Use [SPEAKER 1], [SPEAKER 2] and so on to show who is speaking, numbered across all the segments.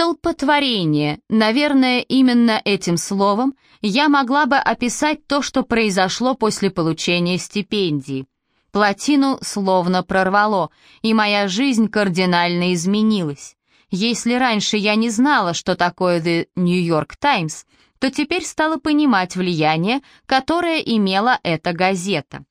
[SPEAKER 1] Столпотворение, наверное, именно этим словом я могла бы описать то, что произошло после получения стипендии. Плотину словно прорвало, и моя жизнь кардинально изменилась. Если раньше я не знала, что такое The New York Times, то теперь стала понимать влияние, которое имела эта газета.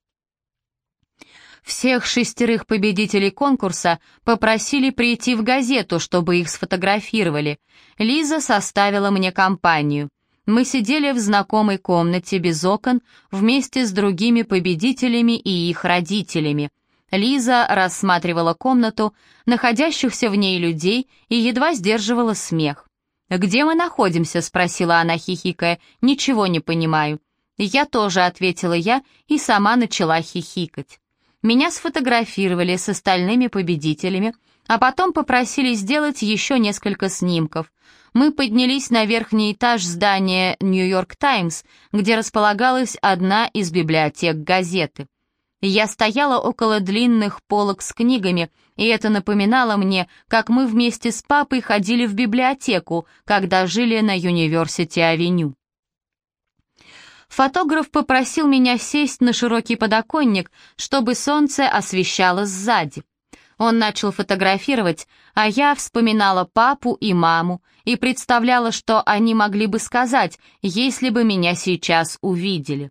[SPEAKER 1] Всех шестерых победителей конкурса попросили прийти в газету, чтобы их сфотографировали. Лиза составила мне компанию. Мы сидели в знакомой комнате без окон вместе с другими победителями и их родителями. Лиза рассматривала комнату, находящихся в ней людей и едва сдерживала смех. «Где мы находимся?» — спросила она, хихикая. «Ничего не понимаю». «Я тоже», — ответила я и сама начала хихикать. Меня сфотографировали с остальными победителями, а потом попросили сделать еще несколько снимков. Мы поднялись на верхний этаж здания «Нью-Йорк Таймс», где располагалась одна из библиотек газеты. Я стояла около длинных полок с книгами, и это напоминало мне, как мы вместе с папой ходили в библиотеку, когда жили на Юниверсити-авеню. Фотограф попросил меня сесть на широкий подоконник, чтобы солнце освещало сзади. Он начал фотографировать, а я вспоминала папу и маму и представляла, что они могли бы сказать, если бы меня сейчас увидели.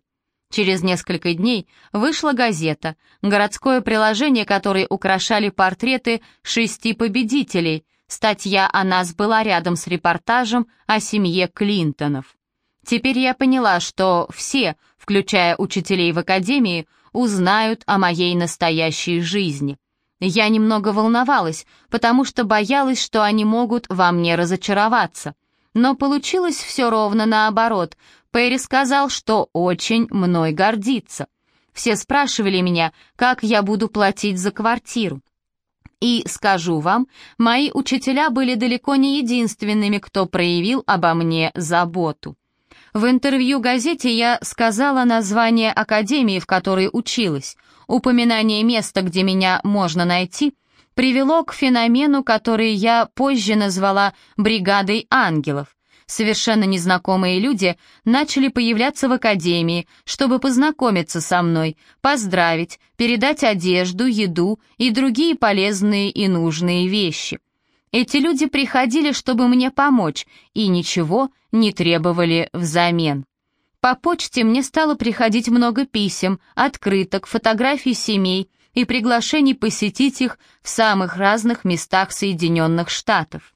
[SPEAKER 1] Через несколько дней вышла газета, городское приложение которой украшали портреты шести победителей. Статья о нас была рядом с репортажем о семье Клинтонов. Теперь я поняла, что все, включая учителей в академии, узнают о моей настоящей жизни. Я немного волновалась, потому что боялась, что они могут во мне разочароваться. Но получилось все ровно наоборот. Перри сказал, что очень мной гордится. Все спрашивали меня, как я буду платить за квартиру. И скажу вам, мои учителя были далеко не единственными, кто проявил обо мне заботу. В интервью газете я сказала название академии, в которой училась. Упоминание места, где меня можно найти, привело к феномену, который я позже назвала «бригадой ангелов». Совершенно незнакомые люди начали появляться в академии, чтобы познакомиться со мной, поздравить, передать одежду, еду и другие полезные и нужные вещи. Эти люди приходили, чтобы мне помочь, и ничего не требовали взамен. По почте мне стало приходить много писем, открыток, фотографий семей и приглашений посетить их в самых разных местах Соединенных Штатов.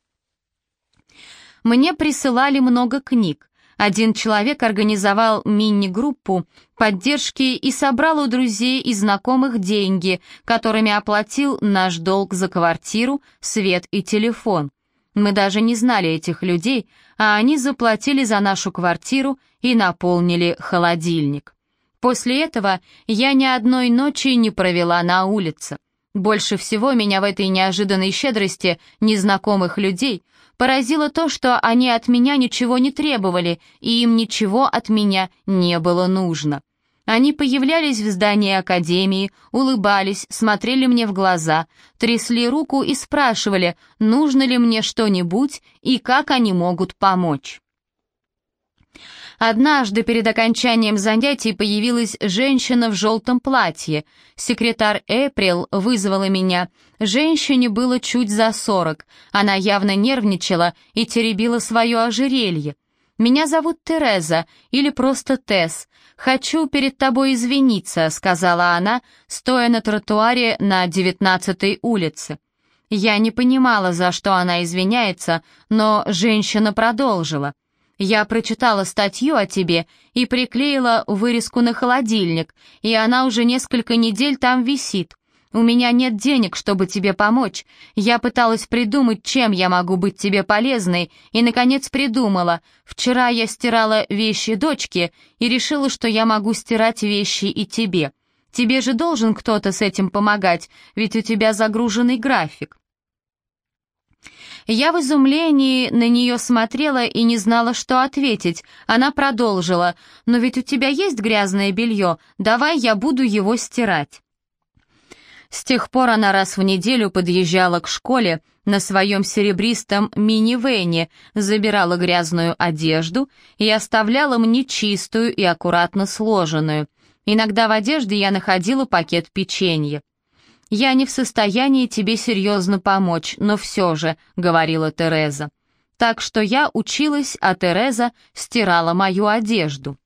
[SPEAKER 1] Мне присылали много книг, один человек организовал мини-группу поддержки и собрал у друзей и знакомых деньги, которыми оплатил наш долг за квартиру, свет и телефон. Мы даже не знали этих людей, а они заплатили за нашу квартиру и наполнили холодильник. После этого я ни одной ночи не провела на улице. Больше всего меня в этой неожиданной щедрости незнакомых людей Поразило то, что они от меня ничего не требовали, и им ничего от меня не было нужно. Они появлялись в здании академии, улыбались, смотрели мне в глаза, трясли руку и спрашивали, нужно ли мне что-нибудь и как они могут помочь. Однажды перед окончанием занятий появилась женщина в желтом платье. Секретарь Эприл вызвала меня. Женщине было чуть за сорок. Она явно нервничала и теребила свое ожерелье. «Меня зовут Тереза, или просто Тесс. Хочу перед тобой извиниться», — сказала она, стоя на тротуаре на девятнадцатой улице. Я не понимала, за что она извиняется, но женщина продолжила. Я прочитала статью о тебе и приклеила вырезку на холодильник, и она уже несколько недель там висит. У меня нет денег, чтобы тебе помочь. Я пыталась придумать, чем я могу быть тебе полезной, и, наконец, придумала. Вчера я стирала вещи дочки и решила, что я могу стирать вещи и тебе. Тебе же должен кто-то с этим помогать, ведь у тебя загруженный график. Я в изумлении на нее смотрела и не знала, что ответить. Она продолжила, «Но ведь у тебя есть грязное белье, давай я буду его стирать». С тех пор она раз в неделю подъезжала к школе, на своем серебристом минивэне, забирала грязную одежду и оставляла мне чистую и аккуратно сложенную. Иногда в одежде я находила пакет печенья. «Я не в состоянии тебе серьезно помочь, но все же», — говорила Тереза. Так что я училась, а Тереза стирала мою одежду.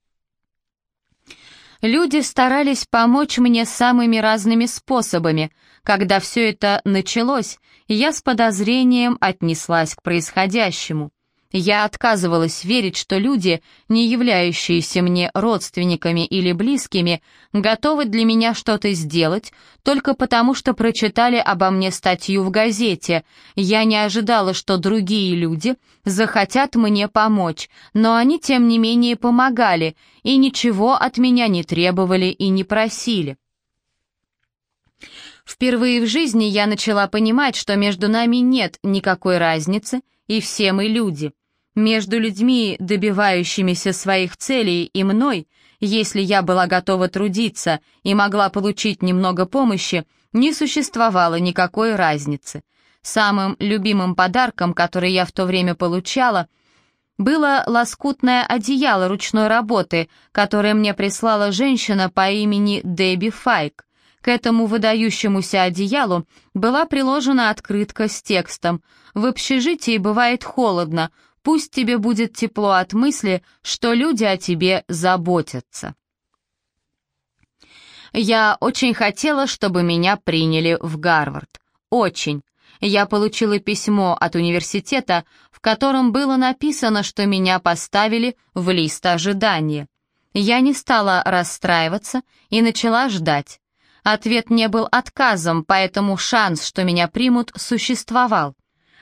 [SPEAKER 1] Люди старались помочь мне самыми разными способами. Когда все это началось, я с подозрением отнеслась к происходящему. Я отказывалась верить, что люди, не являющиеся мне родственниками или близкими, готовы для меня что-то сделать только потому, что прочитали обо мне статью в газете. Я не ожидала, что другие люди захотят мне помочь, но они, тем не менее, помогали и ничего от меня не требовали и не просили. Впервые в жизни я начала понимать, что между нами нет никакой разницы, и все мы люди. Между людьми, добивающимися своих целей, и мной, если я была готова трудиться и могла получить немного помощи, не существовало никакой разницы. Самым любимым подарком, который я в то время получала, было лоскутное одеяло ручной работы, которое мне прислала женщина по имени Дебби Файк. К этому выдающемуся одеялу была приложена открытка с текстом «В общежитии бывает холодно, пусть тебе будет тепло от мысли, что люди о тебе заботятся». Я очень хотела, чтобы меня приняли в Гарвард. Очень. Я получила письмо от университета, в котором было написано, что меня поставили в лист ожидания. Я не стала расстраиваться и начала ждать. Ответ не был отказом, поэтому шанс, что меня примут, существовал.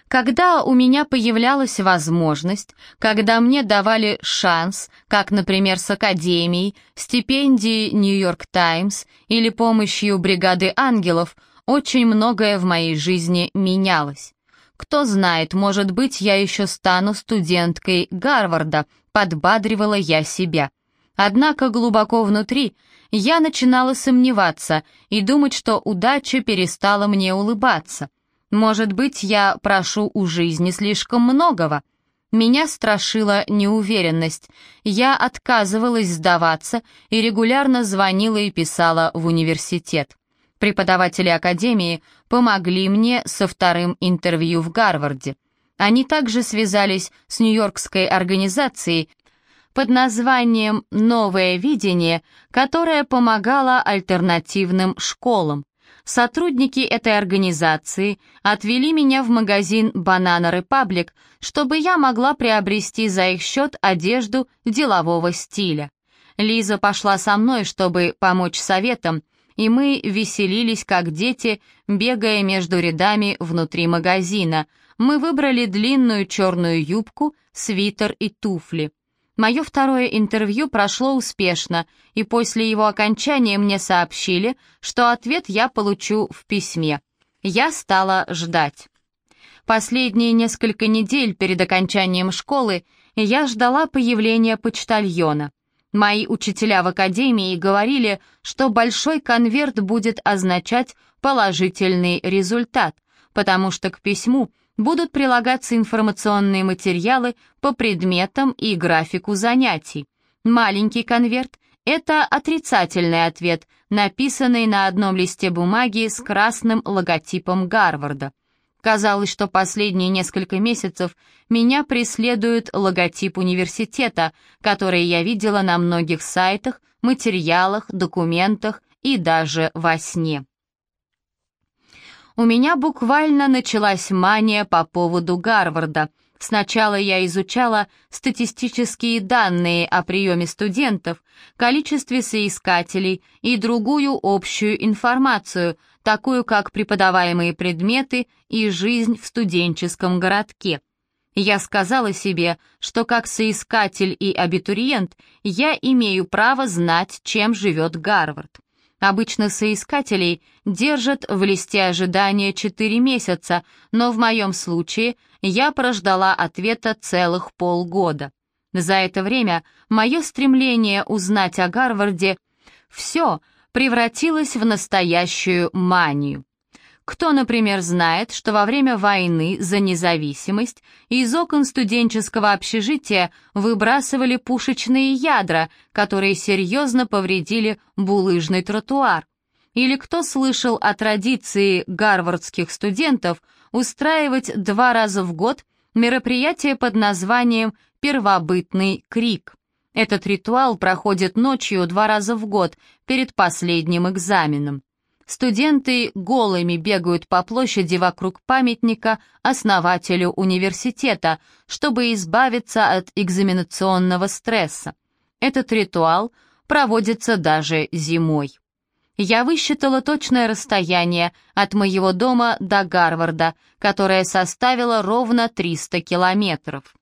[SPEAKER 1] Когда у меня появлялась возможность, когда мне давали шанс, как, например, с Академией, стипендией «Нью-Йорк Таймс» или помощью бригады ангелов, очень многое в моей жизни менялось. Кто знает, может быть, я еще стану студенткой Гарварда, подбадривала я себя. Однако глубоко внутри я начинала сомневаться и думать, что удача перестала мне улыбаться. Может быть, я прошу у жизни слишком многого? Меня страшила неуверенность. Я отказывалась сдаваться и регулярно звонила и писала в университет. Преподаватели академии помогли мне со вторым интервью в Гарварде. Они также связались с Нью-Йоркской организацией, под названием «Новое видение», которое помогало альтернативным школам. Сотрудники этой организации отвели меня в магазин Banana Republic, чтобы я могла приобрести за их счет одежду делового стиля. Лиза пошла со мной, чтобы помочь советам, и мы веселились как дети, бегая между рядами внутри магазина. Мы выбрали длинную черную юбку, свитер и туфли. Мое второе интервью прошло успешно, и после его окончания мне сообщили, что ответ я получу в письме. Я стала ждать. Последние несколько недель перед окончанием школы я ждала появления почтальона. Мои учителя в академии говорили, что большой конверт будет означать положительный результат, потому что к письму – будут прилагаться информационные материалы по предметам и графику занятий. Маленький конверт — это отрицательный ответ, написанный на одном листе бумаги с красным логотипом Гарварда. Казалось, что последние несколько месяцев меня преследует логотип университета, который я видела на многих сайтах, материалах, документах и даже во сне у меня буквально началась мания по поводу Гарварда. Сначала я изучала статистические данные о приеме студентов, количестве соискателей и другую общую информацию, такую как преподаваемые предметы и жизнь в студенческом городке. Я сказала себе, что как соискатель и абитуриент я имею право знать, чем живет Гарвард. Обычно соискателей держат в листе ожидания 4 месяца, но в моем случае я прождала ответа целых полгода. За это время мое стремление узнать о Гарварде все превратилось в настоящую манию. Кто, например, знает, что во время войны за независимость из окон студенческого общежития выбрасывали пушечные ядра, которые серьезно повредили булыжный тротуар? Или кто слышал о традиции гарвардских студентов устраивать два раза в год мероприятие под названием «Первобытный крик»? Этот ритуал проходит ночью два раза в год перед последним экзаменом. Студенты голыми бегают по площади вокруг памятника основателю университета, чтобы избавиться от экзаменационного стресса. Этот ритуал проводится даже зимой. Я высчитала точное расстояние от моего дома до Гарварда, которое составило ровно 300 километров.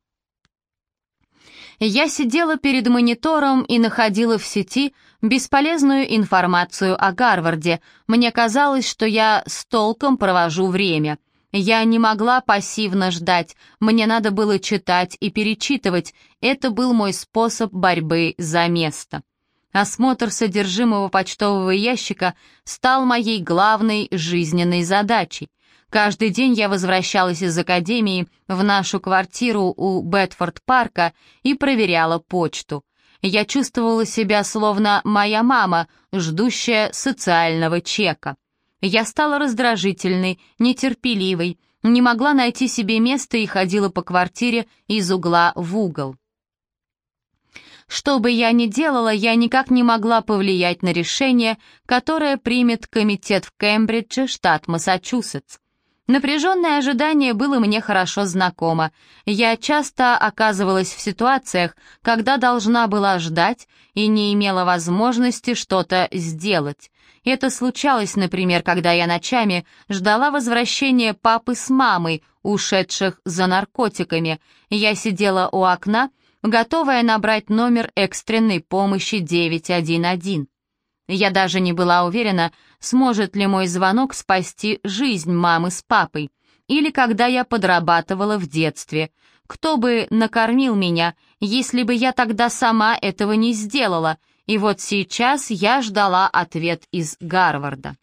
[SPEAKER 1] Я сидела перед монитором и находила в сети бесполезную информацию о Гарварде. Мне казалось, что я с толком провожу время. Я не могла пассивно ждать, мне надо было читать и перечитывать. Это был мой способ борьбы за место. Осмотр содержимого почтового ящика стал моей главной жизненной задачей. Каждый день я возвращалась из академии в нашу квартиру у Бетфорд-парка и проверяла почту. Я чувствовала себя словно моя мама, ждущая социального чека. Я стала раздражительной, нетерпеливой, не могла найти себе места и ходила по квартире из угла в угол. Что бы я ни делала, я никак не могла повлиять на решение, которое примет комитет в Кембридже, штат Массачусетс. Напряженное ожидание было мне хорошо знакомо. Я часто оказывалась в ситуациях, когда должна была ждать и не имела возможности что-то сделать. Это случалось, например, когда я ночами ждала возвращения папы с мамой, ушедших за наркотиками. Я сидела у окна, готовая набрать номер экстренной помощи 911. Я даже не была уверена, сможет ли мой звонок спасти жизнь мамы с папой, или когда я подрабатывала в детстве. Кто бы накормил меня, если бы я тогда сама этого не сделала, и вот сейчас я ждала ответ из Гарварда.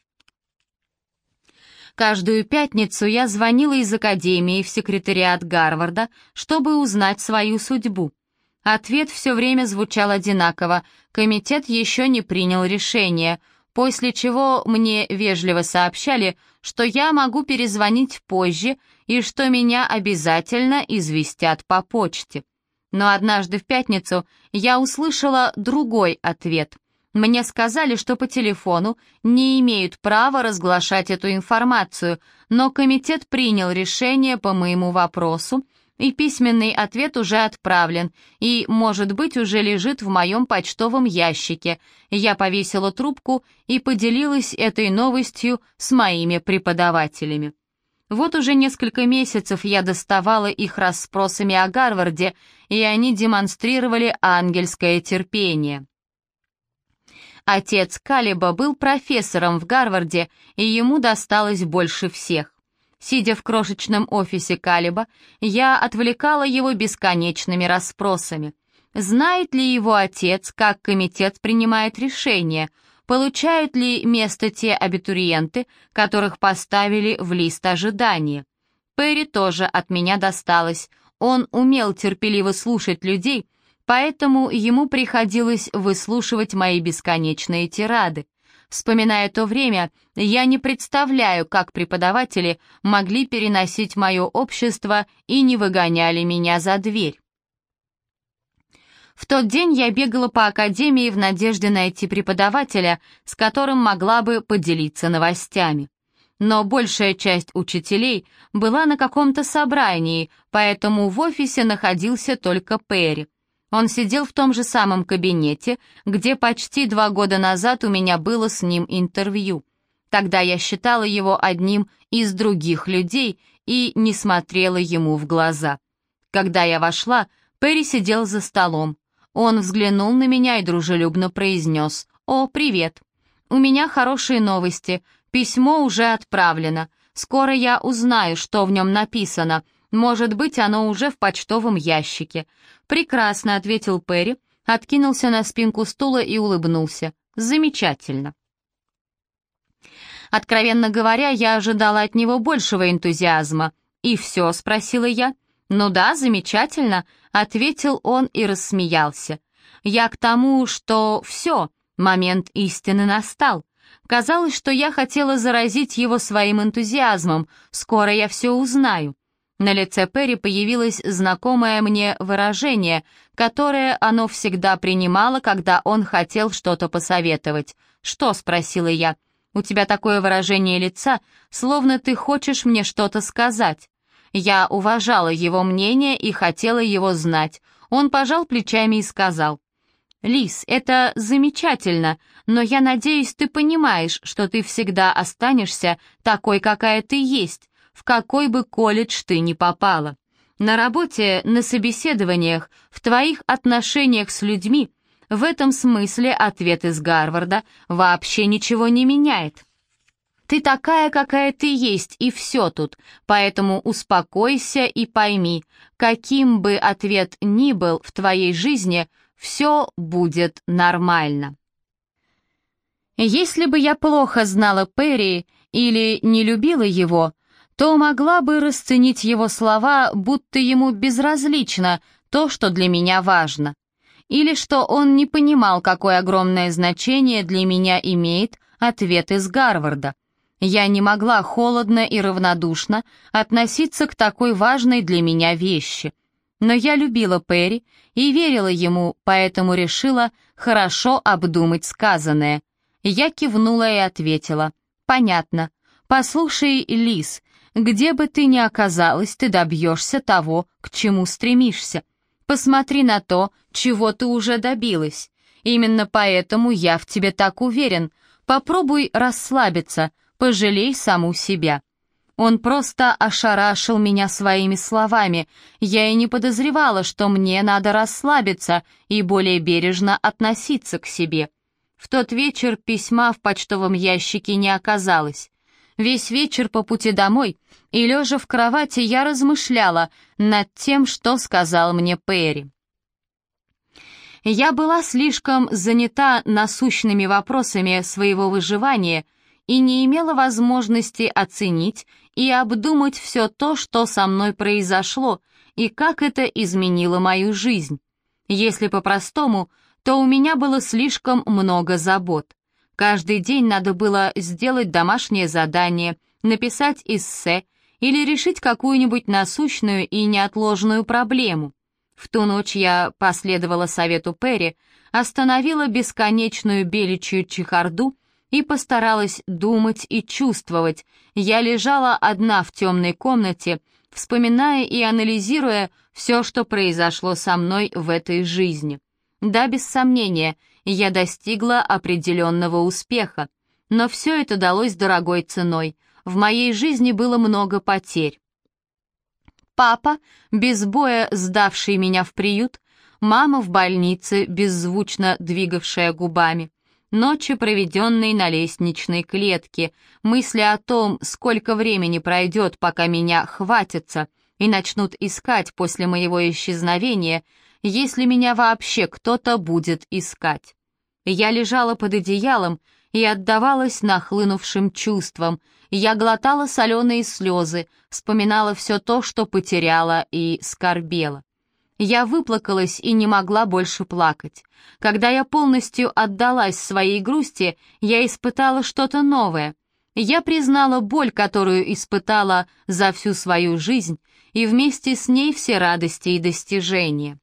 [SPEAKER 1] Каждую пятницу я звонила из академии в секретариат Гарварда, чтобы узнать свою судьбу. Ответ все время звучал одинаково. Комитет еще не принял решение, после чего мне вежливо сообщали, что я могу перезвонить позже и что меня обязательно известят по почте. Но однажды в пятницу я услышала другой ответ. Мне сказали, что по телефону не имеют права разглашать эту информацию, но комитет принял решение по моему вопросу, и письменный ответ уже отправлен, и, может быть, уже лежит в моем почтовом ящике. Я повесила трубку и поделилась этой новостью с моими преподавателями. Вот уже несколько месяцев я доставала их расспросами о Гарварде, и они демонстрировали ангельское терпение. Отец Калиба был профессором в Гарварде, и ему досталось больше всех. Сидя в крошечном офисе Калиба, я отвлекала его бесконечными расспросами. Знает ли его отец, как комитет принимает решения? Получают ли место те абитуриенты, которых поставили в лист ожидания? Перри тоже от меня досталось. Он умел терпеливо слушать людей, поэтому ему приходилось выслушивать мои бесконечные тирады. Вспоминая то время, я не представляю, как преподаватели могли переносить мое общество и не выгоняли меня за дверь. В тот день я бегала по академии в надежде найти преподавателя, с которым могла бы поделиться новостями. Но большая часть учителей была на каком-то собрании, поэтому в офисе находился только Перри. Он сидел в том же самом кабинете, где почти два года назад у меня было с ним интервью. Тогда я считала его одним из других людей и не смотрела ему в глаза. Когда я вошла, Перри сидел за столом. Он взглянул на меня и дружелюбно произнес «О, привет! У меня хорошие новости. Письмо уже отправлено. Скоро я узнаю, что в нем написано. Может быть, оно уже в почтовом ящике. «Прекрасно», — ответил Перри, откинулся на спинку стула и улыбнулся. «Замечательно». Откровенно говоря, я ожидала от него большего энтузиазма. «И все?» — спросила я. «Ну да, замечательно», — ответил он и рассмеялся. «Я к тому, что все, момент истины настал. Казалось, что я хотела заразить его своим энтузиазмом. Скоро я все узнаю. На лице Перри появилось знакомое мне выражение, которое оно всегда принимало, когда он хотел что-то посоветовать. «Что?» — спросила я. «У тебя такое выражение лица, словно ты хочешь мне что-то сказать». Я уважала его мнение и хотела его знать. Он пожал плечами и сказал. «Лис, это замечательно, но я надеюсь, ты понимаешь, что ты всегда останешься такой, какая ты есть в какой бы колледж ты ни попала. На работе, на собеседованиях, в твоих отношениях с людьми, в этом смысле ответ из Гарварда вообще ничего не меняет. Ты такая, какая ты есть, и все тут, поэтому успокойся и пойми, каким бы ответ ни был в твоей жизни, все будет нормально. Если бы я плохо знала Перри или не любила его, то могла бы расценить его слова, будто ему безразлично то, что для меня важно. Или что он не понимал, какое огромное значение для меня имеет ответ из Гарварда. Я не могла холодно и равнодушно относиться к такой важной для меня вещи. Но я любила Перри и верила ему, поэтому решила хорошо обдумать сказанное. Я кивнула и ответила. «Понятно. Послушай, Лис, где бы ты ни оказалась, ты добьешься того, к чему стремишься. Посмотри на то, чего ты уже добилась. Именно поэтому я в тебе так уверен. Попробуй расслабиться, пожалей саму себя». Он просто ошарашил меня своими словами. Я и не подозревала, что мне надо расслабиться и более бережно относиться к себе. В тот вечер письма в почтовом ящике не оказалось. Весь вечер по пути домой и лежа в кровати я размышляла над тем, что сказал мне Перри. Я была слишком занята насущными вопросами своего выживания и не имела возможности оценить и обдумать все то, что со мной произошло, и как это изменило мою жизнь. Если по-простому, то у меня было слишком много забот. Каждый день надо было сделать домашнее задание, написать эссе или решить какую-нибудь насущную и неотложную проблему. В ту ночь я последовала совету Перри, остановила бесконечную беличью чехарду и постаралась думать и чувствовать. Я лежала одна в темной комнате, вспоминая и анализируя все, что произошло со мной в этой жизни. Да, без сомнения, я достигла определенного успеха, но все это далось дорогой ценой. В моей жизни было много потерь. Папа, без боя сдавший меня в приют, мама в больнице, беззвучно двигавшая губами, ночи, проведенные на лестничной клетке, мысли о том, сколько времени пройдет, пока меня хватится и начнут искать после моего исчезновения — если меня вообще кто-то будет искать. Я лежала под одеялом и отдавалась нахлынувшим чувствам. Я глотала соленые слезы, вспоминала все то, что потеряла и скорбела. Я выплакалась и не могла больше плакать. Когда я полностью отдалась своей грусти, я испытала что-то новое. Я признала боль, которую испытала за всю свою жизнь, и вместе с ней все радости и достижения.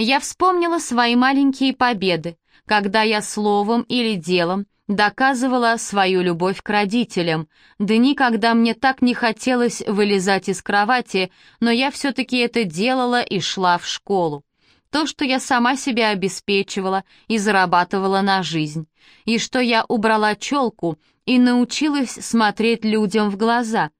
[SPEAKER 1] Я вспомнила свои маленькие победы, когда я словом или делом доказывала свою любовь к родителям, дни, когда мне так не хотелось вылезать из кровати, но я все-таки это делала и шла в школу. То, что я сама себя обеспечивала и зарабатывала на жизнь, и что я убрала челку и научилась смотреть людям в глаза —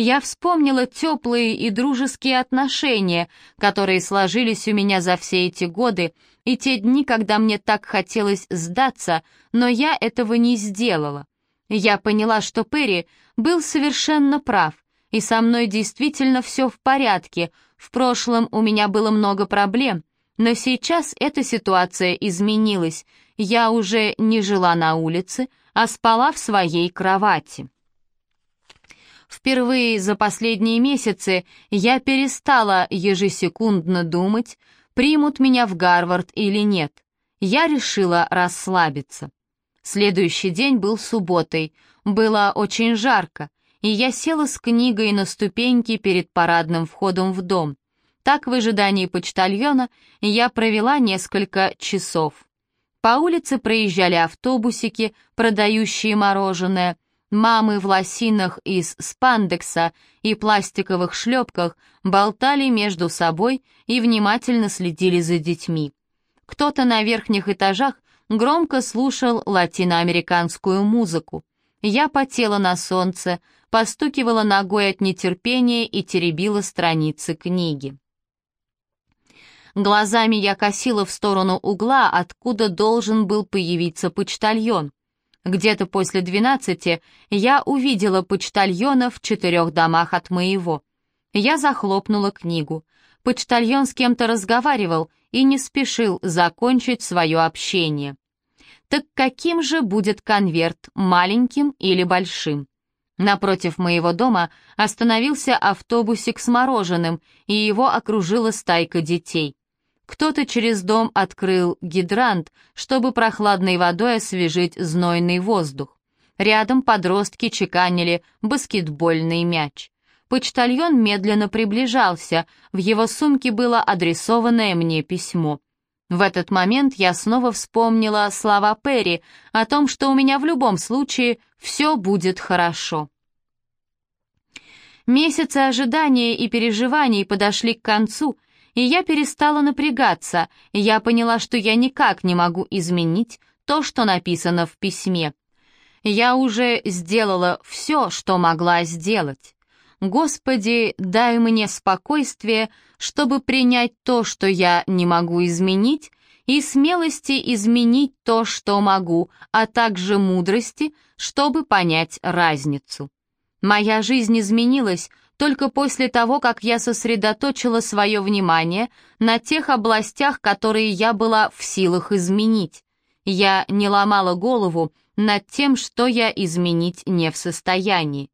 [SPEAKER 1] я вспомнила теплые и дружеские отношения, которые сложились у меня за все эти годы, и те дни, когда мне так хотелось сдаться, но я этого не сделала. Я поняла, что Перри был совершенно прав, и со мной действительно все в порядке. В прошлом у меня было много проблем, но сейчас эта ситуация изменилась. Я уже не жила на улице, а спала в своей кровати. Впервые за последние месяцы я перестала ежесекундно думать, примут меня в Гарвард или нет. Я решила расслабиться. Следующий день был субботой. Было очень жарко, и я села с книгой на ступеньки перед парадным входом в дом. Так в ожидании почтальона я провела несколько часов. По улице проезжали автобусики, продающие мороженое, Мамы в лосинах из спандекса и пластиковых шлепках болтали между собой и внимательно следили за детьми. Кто-то на верхних этажах громко слушал латиноамериканскую музыку. Я потела на солнце, постукивала ногой от нетерпения и теребила страницы книги. Глазами я косила в сторону угла, откуда должен был появиться почтальон. Где-то после двенадцати я увидела почтальона в четырех домах от моего. Я захлопнула книгу. Почтальон с кем-то разговаривал и не спешил закончить свое общение. Так каким же будет конверт, маленьким или большим? Напротив моего дома остановился автобусик с мороженым, и его окружила стайка детей. Кто-то через дом открыл гидрант, чтобы прохладной водой освежить знойный воздух. Рядом подростки чеканили баскетбольный мяч. Почтальон медленно приближался, в его сумке было адресованное мне письмо. В этот момент я снова вспомнила слова Перри о том, что у меня в любом случае все будет хорошо. Месяцы ожидания и переживаний подошли к концу — и я перестала напрягаться, я поняла, что я никак не могу изменить то, что написано в письме. Я уже сделала все, что могла сделать. Господи, дай мне спокойствие, чтобы принять то, что я не могу изменить, и смелости изменить то, что могу, а также мудрости, чтобы понять разницу. Моя жизнь изменилась только после того, как я сосредоточила свое внимание на тех областях, которые я была в силах изменить. Я не ломала голову над тем, что я изменить не в состоянии.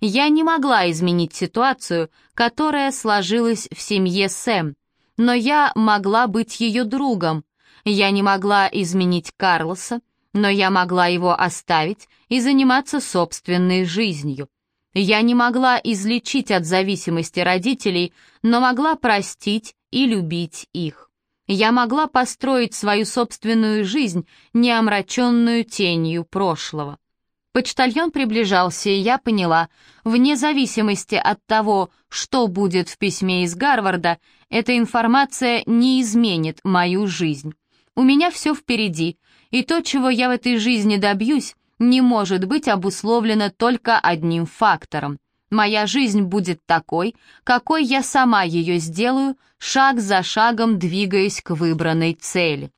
[SPEAKER 1] Я не могла изменить ситуацию, которая сложилась в семье Сэм, но я могла быть ее другом. Я не могла изменить Карлоса, но я могла его оставить и заниматься собственной жизнью. Я не могла излечить от зависимости родителей, но могла простить и любить их. Я могла построить свою собственную жизнь, не омраченную тенью прошлого. Почтальон приближался, и я поняла, вне зависимости от того, что будет в письме из Гарварда, эта информация не изменит мою жизнь. У меня все впереди, и то, чего я в этой жизни добьюсь, не может быть обусловлено только одним фактором. Моя жизнь будет такой, какой я сама ее сделаю, шаг за шагом двигаясь к выбранной цели.